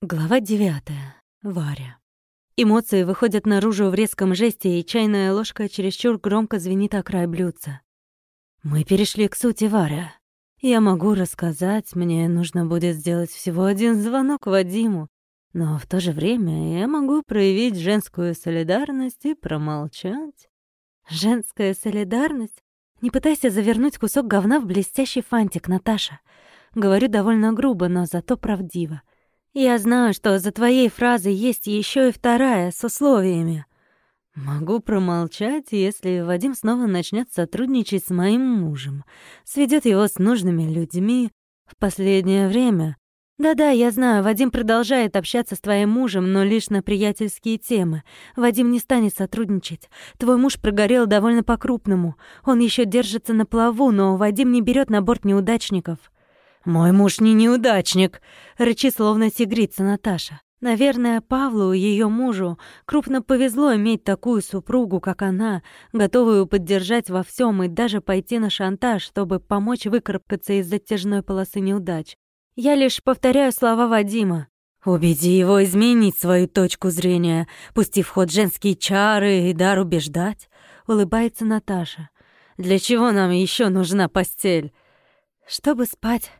Глава девятая. Варя. Эмоции выходят наружу в резком жесте, и чайная ложка чересчур громко звенит о край блюдца. Мы перешли к сути, Варя. Я могу рассказать, мне нужно будет сделать всего один звонок Вадиму, но в то же время я могу проявить женскую солидарность и промолчать. Женская солидарность? Не пытайся завернуть кусок говна в блестящий фантик, Наташа. Говорю довольно грубо, но зато правдиво. Я знаю, что за твоей фразой есть еще и вторая с условиями. Могу промолчать, если Вадим снова начнет сотрудничать с моим мужем, сведет его с нужными людьми. В последнее время... Да-да, я знаю, Вадим продолжает общаться с твоим мужем, но лишь на приятельские темы. Вадим не станет сотрудничать. Твой муж прогорел довольно по-крупному. Он еще держится на плаву, но Вадим не берет на борт неудачников. «Мой муж не неудачник», — рычит словно тигрица Наташа. Наверное, Павлу, ее мужу, крупно повезло иметь такую супругу, как она, готовую поддержать во всем и даже пойти на шантаж, чтобы помочь выкарабкаться из затяжной полосы неудач. Я лишь повторяю слова Вадима. «Убеди его изменить свою точку зрения, пусти в ход женские чары и дар убеждать», — улыбается Наташа. «Для чего нам еще нужна постель?» «Чтобы спать»,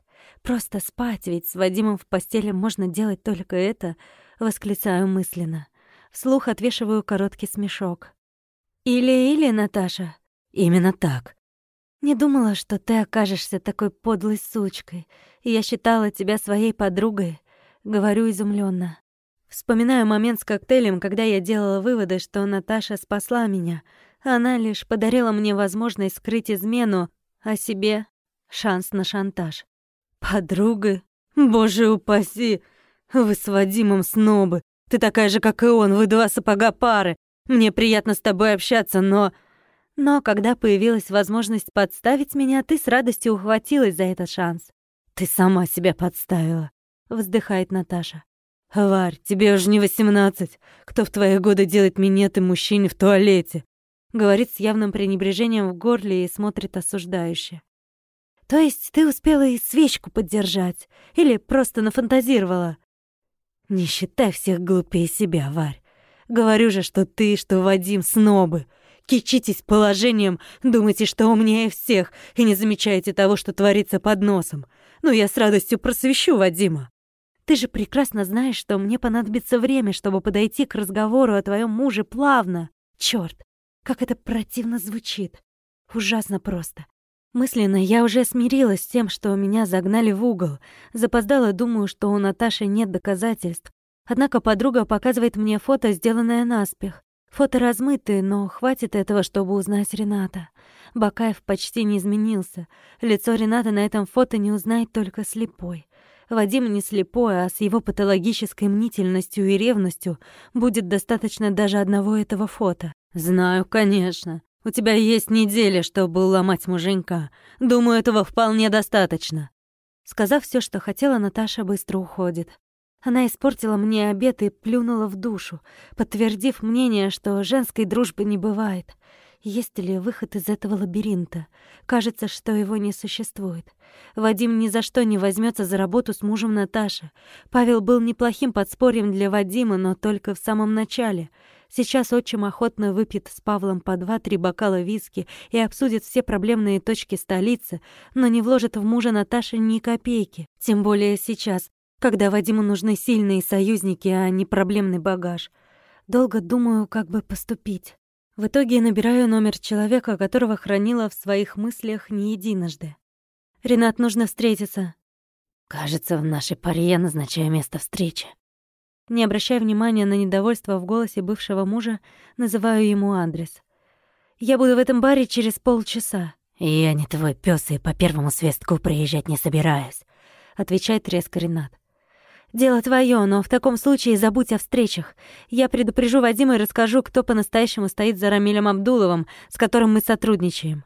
Просто спать, ведь с Вадимом в постели можно делать только это, восклицаю мысленно. Вслух отвешиваю короткий смешок. Или-или, Наташа. Именно так. Не думала, что ты окажешься такой подлой сучкой. Я считала тебя своей подругой, говорю изумленно. Вспоминаю момент с коктейлем, когда я делала выводы, что Наташа спасла меня. Она лишь подарила мне возможность скрыть измену, а себе шанс на шантаж. Подруга? Боже упаси! Вы с Вадимом снобы. Ты такая же, как и он, вы два сапога пары. Мне приятно с тобой общаться, но... Но когда появилась возможность подставить меня, ты с радостью ухватилась за этот шанс. Ты сама себя подставила, вздыхает Наташа. Варь, тебе уже не восемнадцать. Кто в твои годы делает минеты мужчине в туалете? Говорит с явным пренебрежением в горле и смотрит осуждающе. То есть ты успела и свечку поддержать? Или просто нафантазировала? Не считай всех глупее себя, Варь. Говорю же, что ты, что Вадим снобы. Кичитесь положением, думаете, что умнее всех, и не замечаете того, что творится под носом. Ну, я с радостью просвещу Вадима. Ты же прекрасно знаешь, что мне понадобится время, чтобы подойти к разговору о твоем муже плавно. Чёрт, как это противно звучит. Ужасно просто. Мысленно я уже смирилась с тем, что меня загнали в угол. Запоздала, думаю, что у Наташи нет доказательств. Однако подруга показывает мне фото, сделанное наспех. Фото размытые, но хватит этого, чтобы узнать Рената. Бакаев почти не изменился. Лицо Рената на этом фото не узнает только слепой. Вадим не слепой, а с его патологической мнительностью и ревностью будет достаточно даже одного этого фото. «Знаю, конечно. У тебя есть неделя, чтобы уломать муженька. Думаю, этого вполне достаточно». Сказав все, что хотела, Наташа быстро уходит. Она испортила мне обед и плюнула в душу, подтвердив мнение, что женской дружбы не бывает. Есть ли выход из этого лабиринта? Кажется, что его не существует. Вадим ни за что не возьмется за работу с мужем Наташи. Павел был неплохим подспорьем для Вадима, но только в самом начале — Сейчас отчим охотно выпьет с Павлом по два-три бокала виски и обсудит все проблемные точки столицы, но не вложит в мужа Наташи ни копейки. Тем более сейчас, когда Вадиму нужны сильные союзники, а не проблемный багаж. Долго думаю, как бы поступить. В итоге набираю номер человека, которого хранила в своих мыслях не единожды. «Ренат, нужно встретиться». «Кажется, в нашей паре я назначаю место встречи», не обращая внимания на недовольство в голосе бывшего мужа, называю ему адрес. «Я буду в этом баре через полчаса». «Я не твой пёс и по первому свистку приезжать не собираюсь», — отвечает резко Ренат. «Дело твое, но в таком случае забудь о встречах. Я предупрежу Вадима и расскажу, кто по-настоящему стоит за Рамилем Абдуловым, с которым мы сотрудничаем».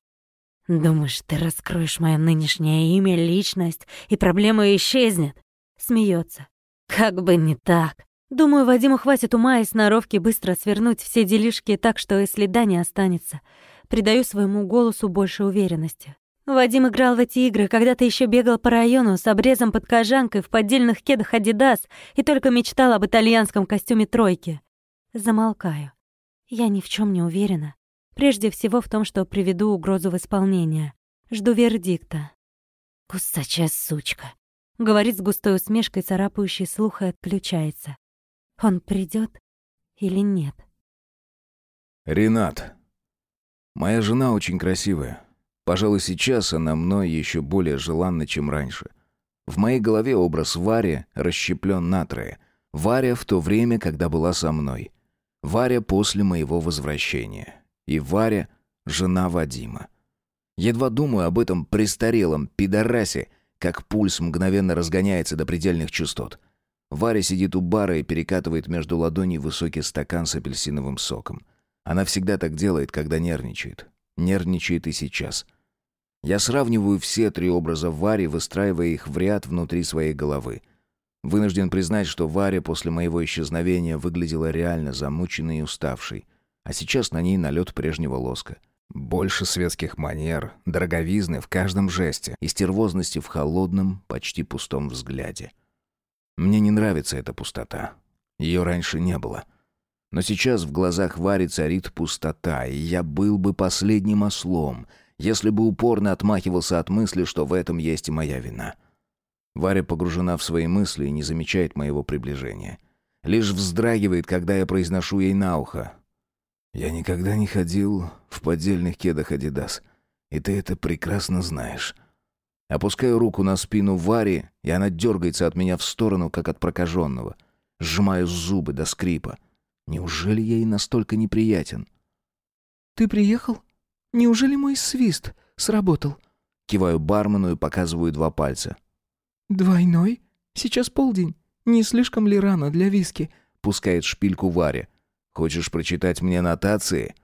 «Думаешь, ты раскроешь моё нынешнее имя, личность, и проблема исчезнет?» Смеется. «Как бы не так. Думаю, Вадиму хватит ума и сноровки быстро свернуть все делишки так, что и следа не останется. Придаю своему голосу больше уверенности. Вадим играл в эти игры, когда ты еще бегал по району с обрезом под кожанкой в поддельных кедах «Адидас» и только мечтал об итальянском костюме «тройки». Замолкаю. Я ни в чем не уверена. Прежде всего в том, что приведу угрозу в исполнение. Жду вердикта. «Кусачая сучка», — говорит с густой усмешкой, царапающей слух и отключается. Он придет или нет? Ренат. Моя жена очень красивая. Пожалуй, сейчас она мной еще более желанна, чем раньше. В моей голове образ Вари расщеплен на трое. Варя в то время, когда была со мной. Варя после моего возвращения. И Варя — жена Вадима. Едва думаю об этом престарелом пидорасе, как пульс мгновенно разгоняется до предельных частот. Варя сидит у бара и перекатывает между ладоней высокий стакан с апельсиновым соком. Она всегда так делает, когда нервничает. Нервничает и сейчас. Я сравниваю все три образа Вари, выстраивая их в ряд внутри своей головы. Вынужден признать, что Варя после моего исчезновения выглядела реально замученной и уставшей. А сейчас на ней налет прежнего лоска. Больше светских манер, дороговизны в каждом жесте и стервозности в холодном, почти пустом взгляде. Мне не нравится эта пустота. Ее раньше не было. Но сейчас в глазах Вари царит пустота, и я был бы последним ослом, если бы упорно отмахивался от мысли, что в этом есть и моя вина. Варя погружена в свои мысли и не замечает моего приближения. Лишь вздрагивает, когда я произношу ей на ухо. «Я никогда не ходил в поддельных кедах «Адидас», и ты это прекрасно знаешь». Опускаю руку на спину Вари, и она дергается от меня в сторону, как от прокаженного. Сжимаю зубы до скрипа. Неужели я ей настолько неприятен? «Ты приехал? Неужели мой свист сработал?» Киваю бармену и показываю два пальца. «Двойной? Сейчас полдень. Не слишком ли рано для виски?» Пускает шпильку Варя. «Хочешь прочитать мне нотации?»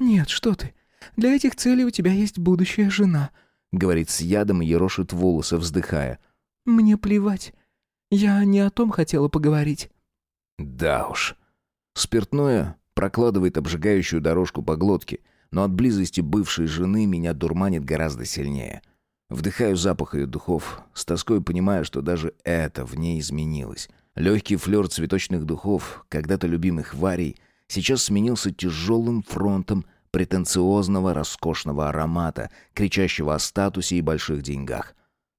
«Нет, что ты. Для этих целей у тебя есть будущая жена», — говорит с ядом и ерошит волосы, вздыхая. «Мне плевать. Я не о том хотела поговорить». «Да уж». Спиртное прокладывает обжигающую дорожку по глотке, но от близости бывшей жены меня дурманит гораздо сильнее. Вдыхаю запах ее духов, с тоской понимая, что даже это в ней изменилось. Легкий флер цветочных духов, когда-то любимых Варей, сейчас сменился тяжелым фронтом претенциозного роскошного аромата, кричащего о статусе и больших деньгах.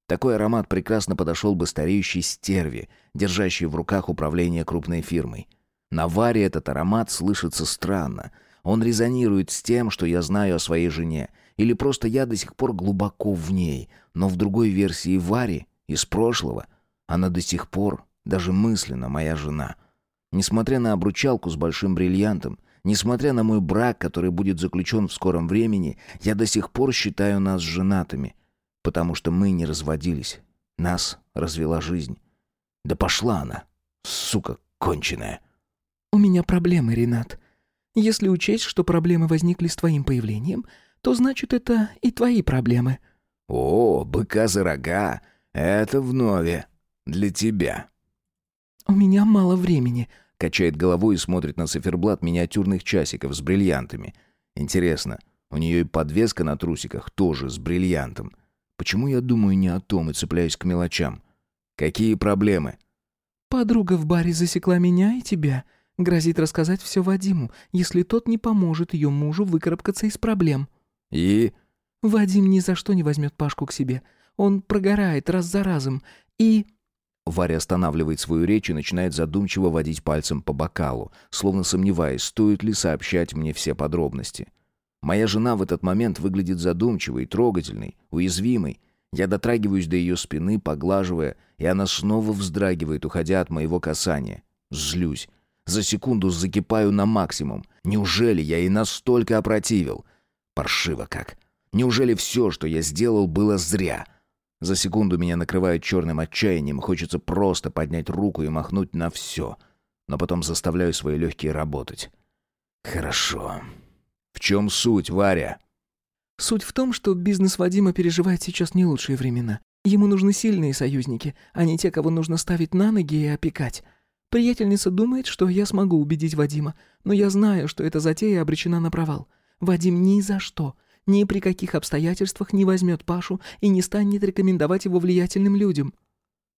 Такой аромат прекрасно подошел бы стареющей стерве, держащей в руках управление крупной фирмой. На Варе этот аромат слышится странно. Он резонирует с тем, что я знаю о своей жене. Или просто я до сих пор глубоко в ней. Но в другой версии Вари, из прошлого, она до сих пор, даже мысленно, моя жена. Несмотря на обручалку с большим бриллиантом, несмотря на мой брак, который будет заключен в скором времени, я до сих пор считаю нас женатыми. Потому что мы не разводились. Нас развела жизнь. Да пошла она, сука конченая. «У меня проблемы, Ренат. Если учесть, что проблемы возникли с твоим появлением, то значит, это и твои проблемы». «О, быка за рога! Это вновь для тебя». «У меня мало времени», — качает головой и смотрит на циферблат миниатюрных часиков с бриллиантами. «Интересно, у нее и подвеска на трусиках тоже с бриллиантом. Почему я думаю не о том и цепляюсь к мелочам? Какие проблемы?» «Подруга в баре засекла меня и тебя», Грозит рассказать все Вадиму, если тот не поможет ее мужу выкарабкаться из проблем. И? Вадим ни за что не возьмет Пашку к себе. Он прогорает раз за разом. И... Варя останавливает свою речь и начинает задумчиво водить пальцем по бокалу, словно сомневаясь, стоит ли сообщать мне все подробности. Моя жена в этот момент выглядит задумчивой, трогательной, уязвимой. Я дотрагиваюсь до ее спины, поглаживая, и она снова вздрагивает, уходя от моего касания. Злюсь. За секунду закипаю на максимум. Неужели я и настолько опротивил? Паршиво как. Неужели все, что я сделал, было зря? За секунду меня накрывает черным отчаянием, хочется просто поднять руку и махнуть на все. Но потом заставляю свои легкие работать. Хорошо. В чем суть, Варя? Суть в том, что бизнес Вадима переживает сейчас не лучшие времена. Ему нужны сильные союзники, а не те, кого нужно ставить на ноги и опекать. Приятельница думает, что я смогу убедить Вадима, но я знаю, что эта затея обречена на провал. Вадим ни за что, ни при каких обстоятельствах не возьмет Пашу и не станет рекомендовать его влиятельным людям.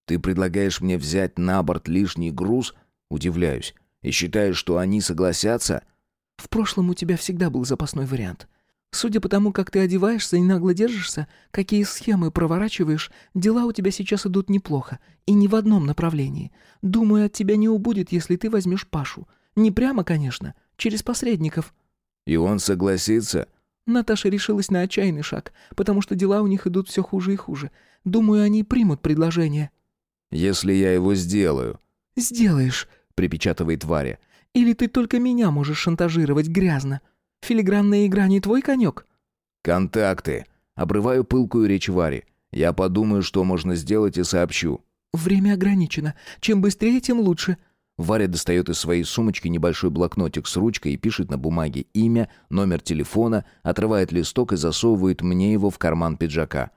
Ты предлагаешь мне взять на борт лишний груз? Удивляюсь. И считаешь, что они согласятся? В прошлом у тебя всегда был запасной вариант. Судя по тому, как ты одеваешься и нагло держишься, какие схемы проворачиваешь, дела у тебя сейчас идут неплохо, и не в одном направлении. Думаю, от тебя не убудет, если ты возьмешь Пашу. Не прямо, конечно, через посредников». «И он согласится?» Наташа решилась на отчаянный шаг, потому что дела у них идут все хуже и хуже. Думаю, они примут предложение. «Если я его сделаю». «Сделаешь», — припечатывает Варя. «Или ты только меня можешь шантажировать грязно. Филигранная игра не твой конек?» «Контакты». Обрываю пылкую речь Вари. «Я подумаю, что можно сделать и сообщу». «Время ограничено. Чем быстрее, тем лучше». Варя достает из своей сумочки небольшой блокнотик с ручкой и пишет на бумаге имя, номер телефона, отрывает листок и засовывает мне его в карман пиджака.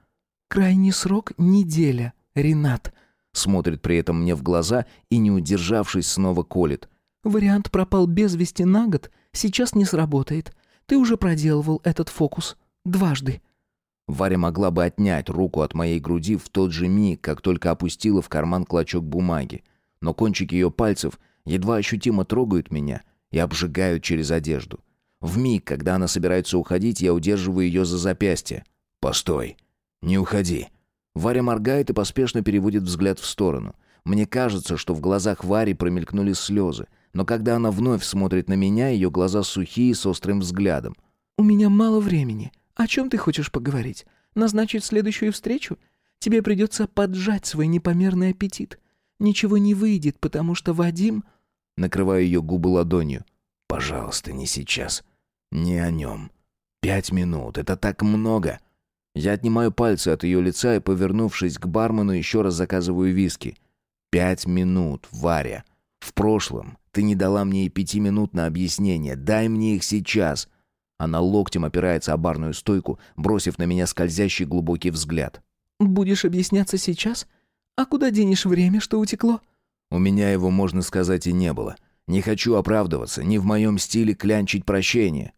«Крайний срок — неделя, Ренат», смотрит при этом мне в глаза и, не удержавшись, снова колет. «Вариант пропал без вести на год сейчас не сработает. Ты уже проделывал этот фокус. Дважды». Варя могла бы отнять руку от моей груди в тот же миг, как только опустила в карман клочок бумаги. Но кончики ее пальцев едва ощутимо трогают меня и обжигают через одежду. В миг, когда она собирается уходить, я удерживаю ее за запястье. «Постой! Не уходи!» Варя моргает и поспешно переводит взгляд в сторону. Мне кажется, что в глазах Вари промелькнули слезы, но когда она вновь смотрит на меня, ее глаза сухие с острым взглядом. «У меня мало времени. О чем ты хочешь поговорить? Назначить следующую встречу? Тебе придется поджать свой непомерный аппетит. Ничего не выйдет, потому что Вадим...» Накрываю ее губы ладонью. «Пожалуйста, не сейчас. Не о нем. Пять минут — это так много!» Я отнимаю пальцы от ее лица и, повернувшись к бармену, еще раз заказываю виски. «Пять минут, Варя. В прошлом ты не дала мне и пяти минут на объяснение. Дай мне их сейчас!» Она локтем опирается о барную стойку, бросив на меня скользящий глубокий взгляд. «Будешь объясняться сейчас? А куда денешь время, что утекло?» У меня его, можно сказать, и не было. Не хочу оправдываться, не в моем стиле клянчить прощение.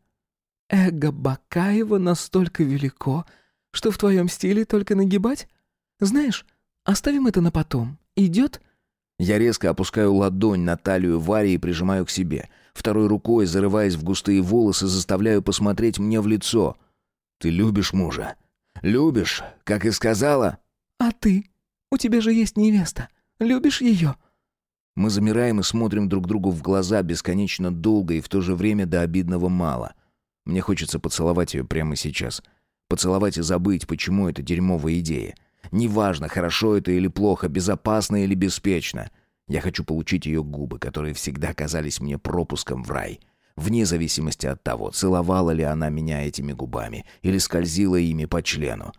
«Эго Бакаева настолько велико, что в твоем стиле только нагибать? Знаешь, оставим это на потом. Идет?» Я резко опускаю ладонь на талию Вари и прижимаю к себе. Второй рукой, зарываясь в густые волосы, заставляю посмотреть мне в лицо. «Ты любишь мужа? Любишь, как и сказала?» «А ты? У тебя же есть невеста. Любишь ее?» Мы замираем и смотрим друг другу в глаза бесконечно долго и в то же время до обидного мало. Мне хочется поцеловать ее прямо сейчас. Поцеловать и забыть, почему это дерьмовая идея. Неважно, хорошо это или плохо, безопасно или беспечно. Я хочу получить ее губы, которые всегда казались мне пропуском в рай. Вне зависимости от того, целовала ли она меня этими губами или скользила ими по члену.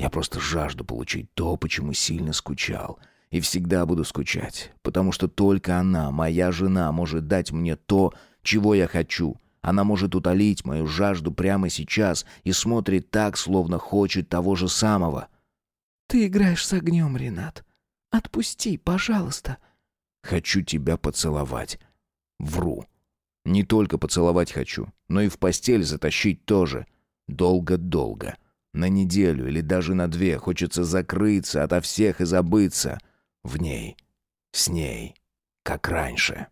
Я просто жажду получить то, почему сильно скучал. И всегда буду скучать, потому что только она, моя жена, может дать мне то, чего я хочу — она может утолить мою жажду прямо сейчас и смотрит так, словно хочет того же самого. «Ты играешь с огнем, Ренат. Отпусти, пожалуйста». «Хочу тебя поцеловать». Вру. Не только поцеловать хочу, но и в постель затащить тоже. Долго-долго. На неделю или даже на две хочется закрыться ото всех и забыться. В ней. С ней. Как раньше.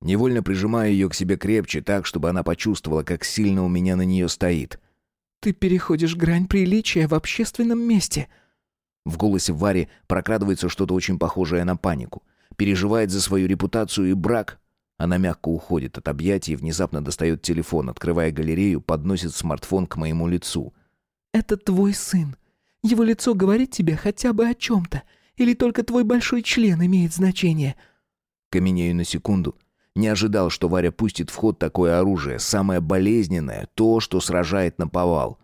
Невольно прижимаю ее к себе крепче, так, чтобы она почувствовала, как сильно у меня на нее стоит. «Ты переходишь грань приличия в общественном месте». В голосе Вари прокрадывается что-то очень похожее на панику. Переживает за свою репутацию и брак. Она мягко уходит от объятий и внезапно достает телефон, открывая галерею, подносит смартфон к моему лицу. «Это твой сын. Его лицо говорит тебе хотя бы о чем-то. Или только твой большой член имеет значение?» Каменею на секунду, не ожидал, что Варя пустит в ход такое оружие, самое болезненное, то, что сражает на повал.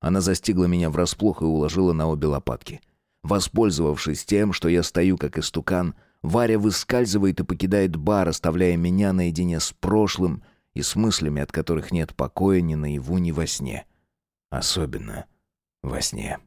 Она застигла меня врасплох и уложила на обе лопатки. Воспользовавшись тем, что я стою как истукан, Варя выскальзывает и покидает бар, оставляя меня наедине с прошлым и с мыслями, от которых нет покоя ни наяву, ни во сне. Особенно во сне.